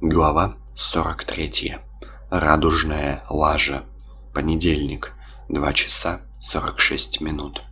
Глава 43. Радужная лажа. Понедельник. 2 часа 46 минут.